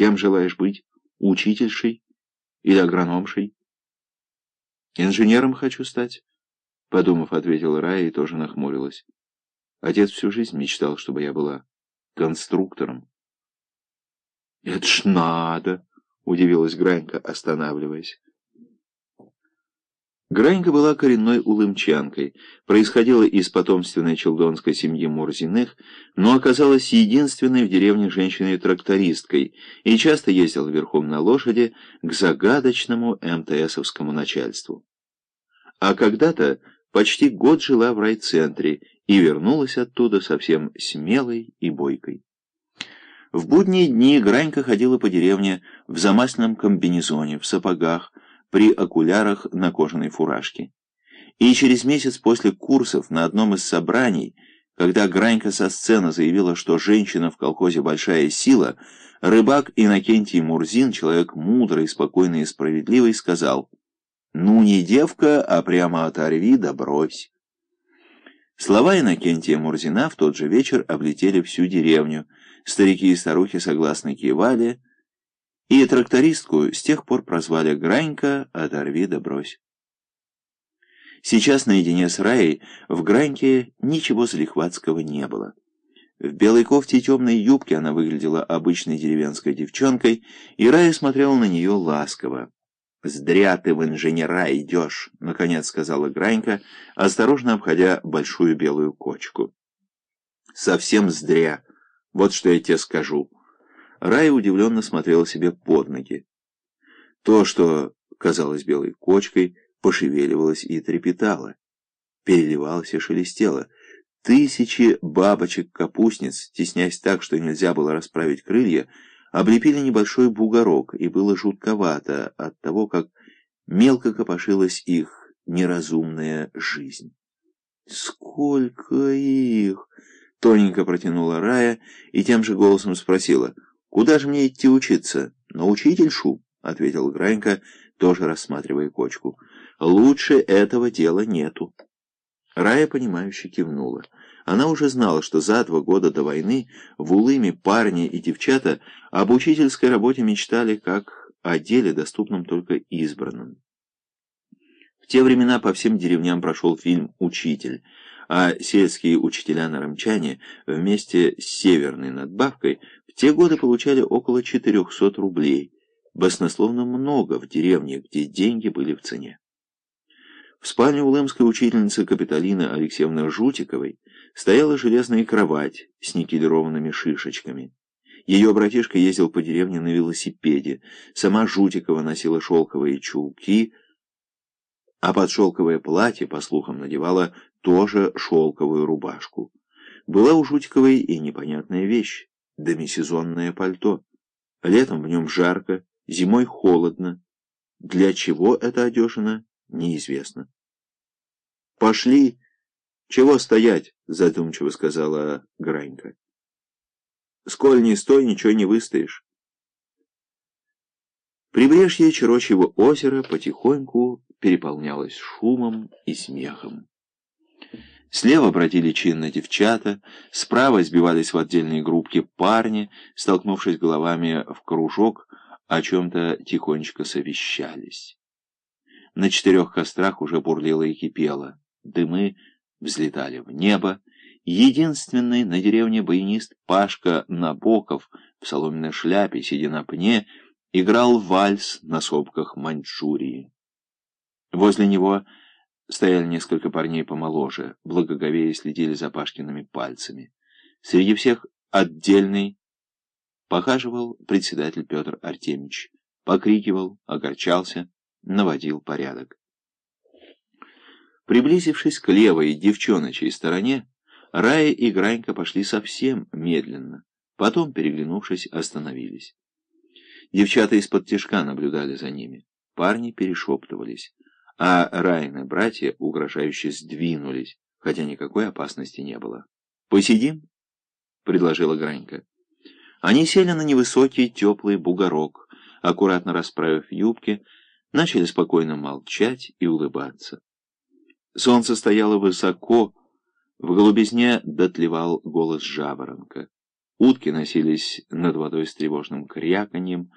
Кем желаешь быть? Учительшей или агрономшей? Инженером хочу стать, подумав, ответила Рая и тоже нахмурилась. Отец всю жизнь мечтал, чтобы я была конструктором. «Это ж надо!» — удивилась Гранька, останавливаясь. Гранька была коренной улымчанкой, происходила из потомственной челдонской семьи Мурзиных, но оказалась единственной в деревне женщиной-трактористкой и часто ездила верхом на лошади к загадочному МТСовскому начальству. А когда-то почти год жила в райцентре и вернулась оттуда совсем смелой и бойкой. В будние дни Гранька ходила по деревне в замасленном комбинезоне, в сапогах, при окулярах на кожаной фуражке. И через месяц после курсов на одном из собраний, когда Гранька со сцены заявила, что женщина в колхозе большая сила, рыбак Иннокентий Мурзин, человек мудрый, спокойный и справедливый, сказал «Ну не девка, а прямо оторви да брось». Слова Иннокентия Мурзина в тот же вечер облетели всю деревню. Старики и старухи согласно кивали, и трактористку с тех пор прозвали Гранька «Оторви да брось». Сейчас наедине с Раей в Граньке ничего залихватского не было. В белой кофте и темной юбке она выглядела обычной деревенской девчонкой, и Рая смотрела на нее ласково. «Здря ты в инженера идешь», — наконец сказала Гранька, осторожно обходя большую белую кочку. «Совсем здря. Вот что я тебе скажу». Рая удивленно смотрела себе под ноги. То, что казалось белой кочкой, пошевеливалось и трепетало, переливалось и шелестело. Тысячи бабочек-капустниц, теснясь так, что нельзя было расправить крылья, облепили небольшой бугорок, и было жутковато от того, как мелко копошилась их неразумная жизнь. «Сколько их!» — тоненько протянула Рая и тем же голосом спросила — «Куда же мне идти учиться?» «На учительшу», — ответил Гранька, тоже рассматривая кочку. «Лучше этого дела нету». Рая, понимающе кивнула. Она уже знала, что за два года до войны в Улыме парни и девчата об учительской работе мечтали как о деле, доступном только избранным. В те времена по всем деревням прошел фильм «Учитель», а сельские учителя-нарамчане вместе с северной надбавкой те годы получали около 400 рублей, баснословно много в деревне, где деньги были в цене. В спальне улымской учительницы Капитолины Алексеевны Жутиковой стояла железная кровать с никелированными шишечками. Ее братишка ездил по деревне на велосипеде, сама Жутикова носила шелковые чулки, а под шелковое платье, по слухам, надевала тоже шелковую рубашку. Была у Жутиковой и непонятная вещь — демисезонное пальто. Летом в нем жарко, зимой холодно. Для чего это одежина, неизвестно. «Пошли! Чего стоять?» — задумчиво сказала Гранька. «Сколь не стой, ничего не выстоишь». Прибрежье Черочьего озера потихоньку переполнялось шумом и смехом. Слева бродили чинно девчата, справа сбивались в отдельные группки парни, столкнувшись головами в кружок, о чем-то тихонечко совещались. На четырех кострах уже бурлило и кипело, дымы взлетали в небо. Единственный на деревне баянист Пашка Набоков в соломенной шляпе, сидя на пне, играл вальс на сопках Маньчжурии. Возле него Стояли несколько парней помоложе, благоговея следили за Пашкиными пальцами. Среди всех отдельный похаживал председатель Петр Артемьевич, покрикивал, огорчался, наводил порядок. Приблизившись к левой девчоночей стороне, Рая и Гранька пошли совсем медленно, потом, переглянувшись, остановились. Девчата из-под тишка наблюдали за ними, парни перешептывались а Райны братья угрожающе сдвинулись, хотя никакой опасности не было. «Посидим?» — предложила Гранька. Они сели на невысокий теплый бугорок, аккуратно расправив юбки, начали спокойно молчать и улыбаться. Солнце стояло высоко, в голубизне дотлевал голос жаворонка. Утки носились над водой с тревожным кряканьем,